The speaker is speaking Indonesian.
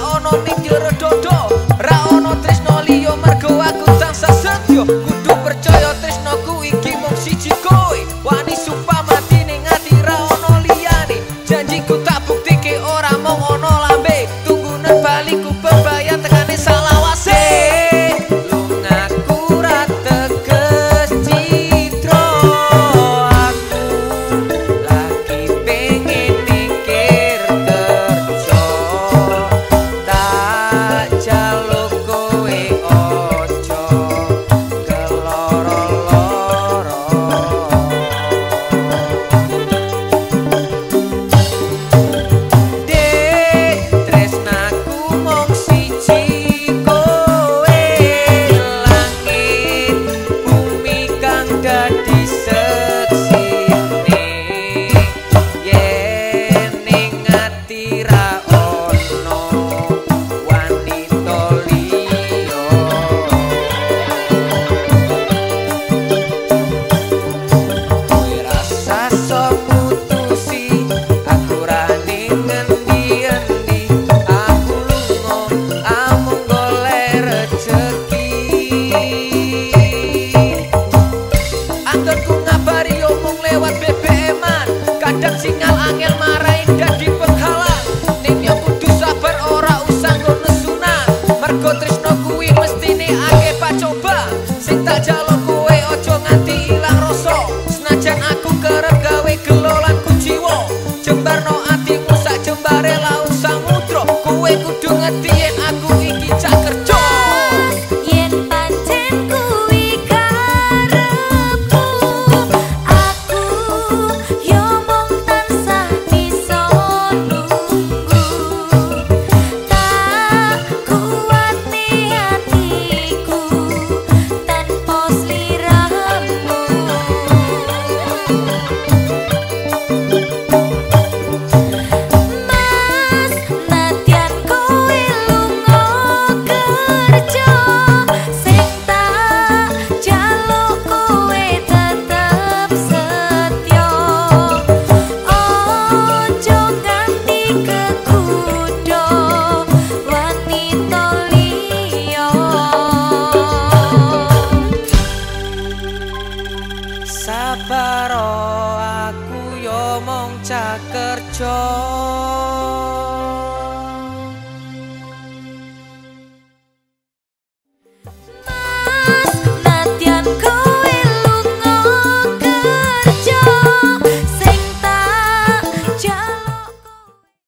ono ning jero kowe kudu ngerti aku Oh.